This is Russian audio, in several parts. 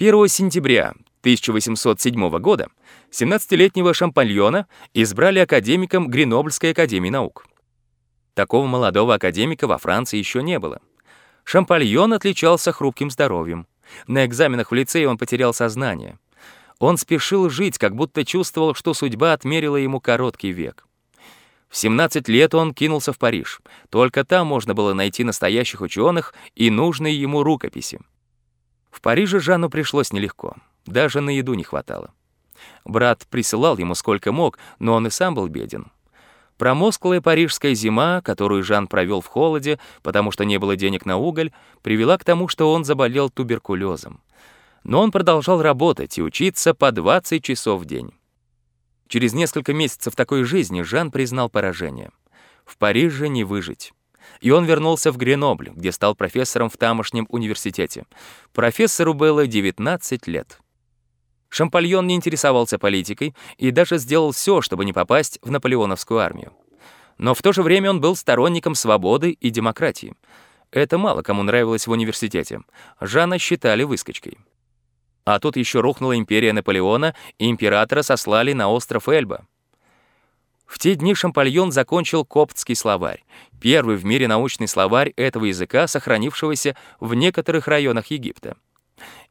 1 сентября 1807 года 17-летнего Шампальона избрали академиком Гренобльской академии наук. Такого молодого академика во Франции еще не было. Шампальон отличался хрупким здоровьем. На экзаменах в лицее он потерял сознание. Он спешил жить, как будто чувствовал, что судьба отмерила ему короткий век. В 17 лет он кинулся в Париж. Только там можно было найти настоящих ученых и нужные ему рукописи. В Париже Жанну пришлось нелегко. Даже на еду не хватало. Брат присылал ему сколько мог, но он и сам был беден. Промосклая парижская зима, которую Жан провел в холоде, потому что не было денег на уголь, привела к тому, что он заболел туберкулезом. Но он продолжал работать и учиться по 20 часов в день. Через несколько месяцев такой жизни Жан признал поражение. В Париже не выжить. И он вернулся в Гренобль, где стал профессором в тамошнем университете. Профессору было 19 лет. Шампальон не интересовался политикой и даже сделал все, чтобы не попасть в наполеоновскую армию. Но в то же время он был сторонником свободы и демократии. Это мало кому нравилось в университете. Жана считали выскочкой. А тут еще рухнула империя Наполеона, и императора сослали на остров Эльба. В те дни Шампальон закончил коптский словарь, первый в мире научный словарь этого языка, сохранившегося в некоторых районах Египта.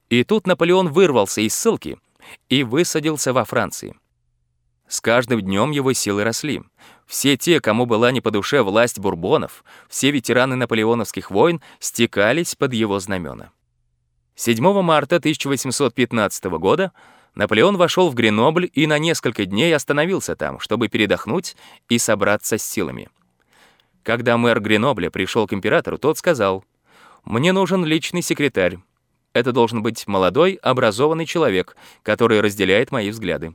И тут Наполеон вырвался из ссылки — и высадился во Франции. С каждым днем его силы росли. Все те, кому была не по душе власть бурбонов, все ветераны наполеоновских войн стекались под его знамена. 7 марта 1815 года Наполеон вошел в Гренобль и на несколько дней остановился там, чтобы передохнуть и собраться с силами. Когда мэр Гренобля пришел к императору, тот сказал, «Мне нужен личный секретарь. Это должен быть молодой, образованный человек, который разделяет мои взгляды.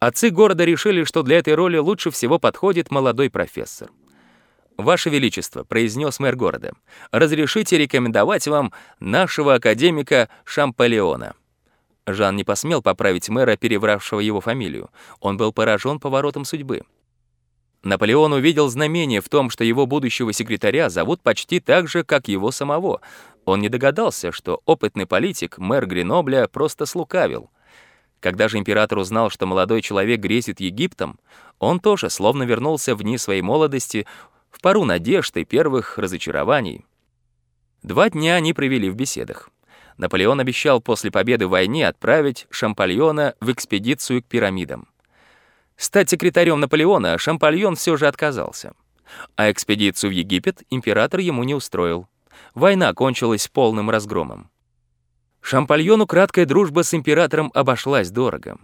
Отцы города решили, что для этой роли лучше всего подходит молодой профессор. «Ваше Величество», — произнес мэр города, — «разрешите рекомендовать вам нашего академика Шампалеона». Жан не посмел поправить мэра, перевравшего его фамилию. Он был поражен поворотом судьбы. Наполеон увидел знамение в том, что его будущего секретаря зовут почти так же, как его самого. Он не догадался, что опытный политик, мэр Гренобля, просто слукавил. Когда же император узнал, что молодой человек грезит Египтом, он тоже словно вернулся в дни своей молодости, в пару надежд и первых разочарований. Два дня они провели в беседах. Наполеон обещал после победы в войне отправить Шампальона в экспедицию к пирамидам. Стать секретарем Наполеона Шампальон все же отказался. А экспедицию в Египет император ему не устроил. Война кончилась полным разгромом. Шампальону краткая дружба с императором обошлась дорого.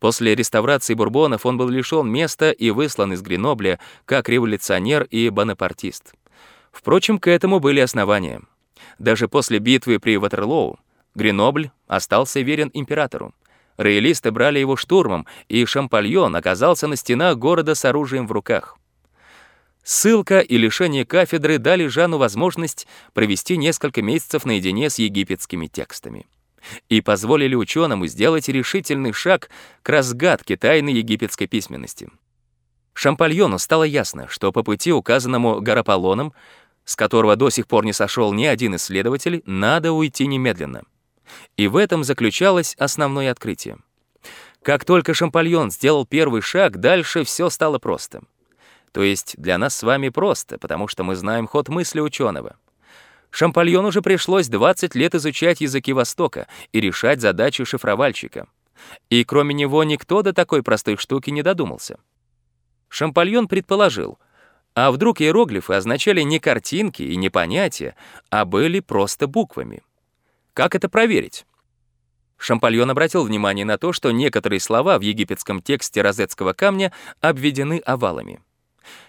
После реставрации бурбонов он был лишён места и выслан из Гренобля как революционер и бонапартист. Впрочем, к этому были основания. Даже после битвы при Ватерлоу Гренобль остался верен императору. Роялисты брали его штурмом, и Шампальон оказался на стенах города с оружием в руках. Ссылка и лишение кафедры дали Жану возможность провести несколько месяцев наедине с египетскими текстами и позволили ученому сделать решительный шаг к разгадке тайны египетской письменности. Шампальону стало ясно, что по пути, указанному Гараполоном, с которого до сих пор не сошел ни один исследователь, надо уйти немедленно — и в этом заключалось основное открытие. Как только Шампальон сделал первый шаг, дальше все стало просто. То есть для нас с вами просто, потому что мы знаем ход мысли ученого. Шампальон уже пришлось 20 лет изучать языки Востока и решать задачу шифровальщика. И кроме него никто до такой простой штуки не додумался. Шампальон предположил, а вдруг иероглифы означали не картинки и не понятия, а были просто буквами. Как это проверить? Шампальон обратил внимание на то, что некоторые слова в египетском тексте розетского камня обведены овалами.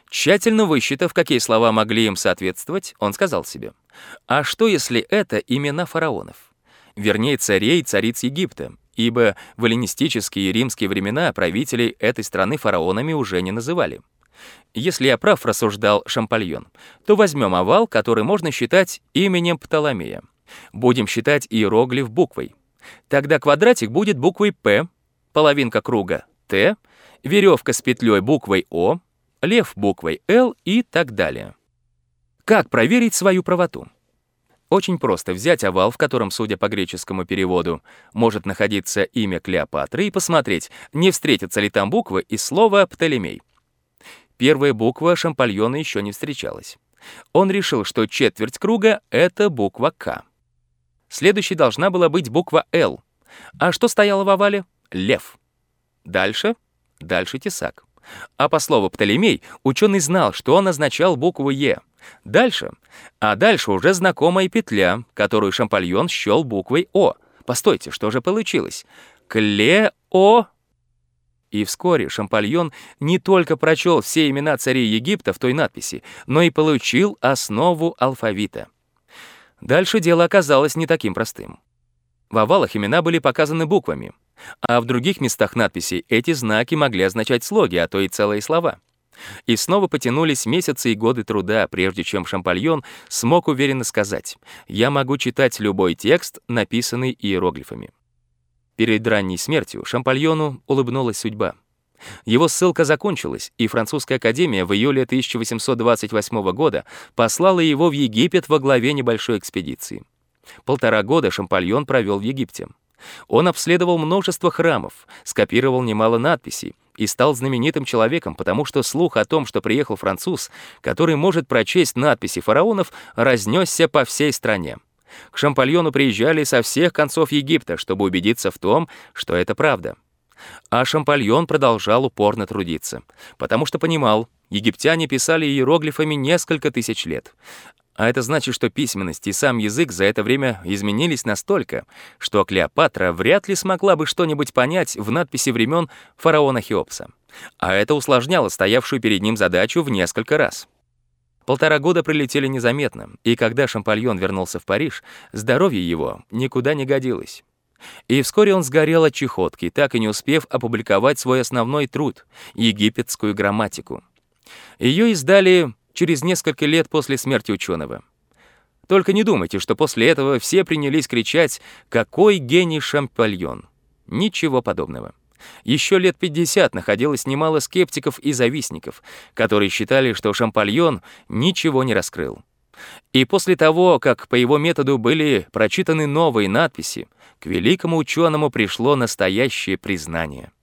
Тщательно высчитав, какие слова могли им соответствовать, он сказал себе, «А что, если это имена фараонов? Вернее, царей и цариц Египта, ибо в эллинистические и римские времена правителей этой страны фараонами уже не называли. Если я прав, рассуждал Шампальон, то возьмем овал, который можно считать именем Птоломея. Будем считать иероглиф буквой. Тогда квадратик будет буквой «П», половинка круга «Т», веревка с петлей буквой «О», лев буквой «Л» и так далее. Как проверить свою правоту? Очень просто взять овал, в котором, судя по греческому переводу, может находиться имя Клеопатры, и посмотреть, не встретятся ли там буквы из слова «Птолемей». Первая буква Шампальона еще не встречалась. Он решил, что четверть круга — это буква «К». Следующей должна была быть буква «Л». А что стояло в овале? Лев. Дальше? Дальше тесак. А по слову Птолемей, ученый знал, что он означал букву «Е». Дальше. А дальше уже знакомая петля, которую Шампальон счел буквой «О». Постойте, что же получилось? Кле-О. И вскоре Шампальон не только прочел все имена царей Египта в той надписи, но и получил основу алфавита. Дальше дело оказалось не таким простым. В овалах имена были показаны буквами, а в других местах надписей эти знаки могли означать слоги, а то и целые слова. И снова потянулись месяцы и годы труда, прежде чем Шампальон смог уверенно сказать «Я могу читать любой текст, написанный иероглифами». Перед ранней смертью Шампальону улыбнулась судьба. Его ссылка закончилась, и Французская академия в июле 1828 года послала его в Египет во главе небольшой экспедиции. Полтора года Шампальон провел в Египте. Он обследовал множество храмов, скопировал немало надписей и стал знаменитым человеком, потому что слух о том, что приехал француз, который может прочесть надписи фараонов, разнесся по всей стране. К Шампальону приезжали со всех концов Египта, чтобы убедиться в том, что это правда. А Шампальон продолжал упорно трудиться, потому что понимал, египтяне писали иероглифами несколько тысяч лет, а это значит, что письменность и сам язык за это время изменились настолько, что Клеопатра вряд ли смогла бы что-нибудь понять в надписи времен фараона Хеопса. А это усложняло стоявшую перед ним задачу в несколько раз. Полтора года пролетели незаметно, и когда Шампальон вернулся в Париж, здоровье его никуда не годилось. И вскоре он сгорел от чехотки, так и не успев опубликовать свой основной труд — египетскую грамматику. Ее издали через несколько лет после смерти ученого. Только не думайте, что после этого все принялись кричать «Какой гений Шампальон!» Ничего подобного. Еще лет 50 находилось немало скептиков и завистников, которые считали, что Шампальон ничего не раскрыл. И после того, как по его методу были прочитаны новые надписи, к великому ученому пришло настоящее признание —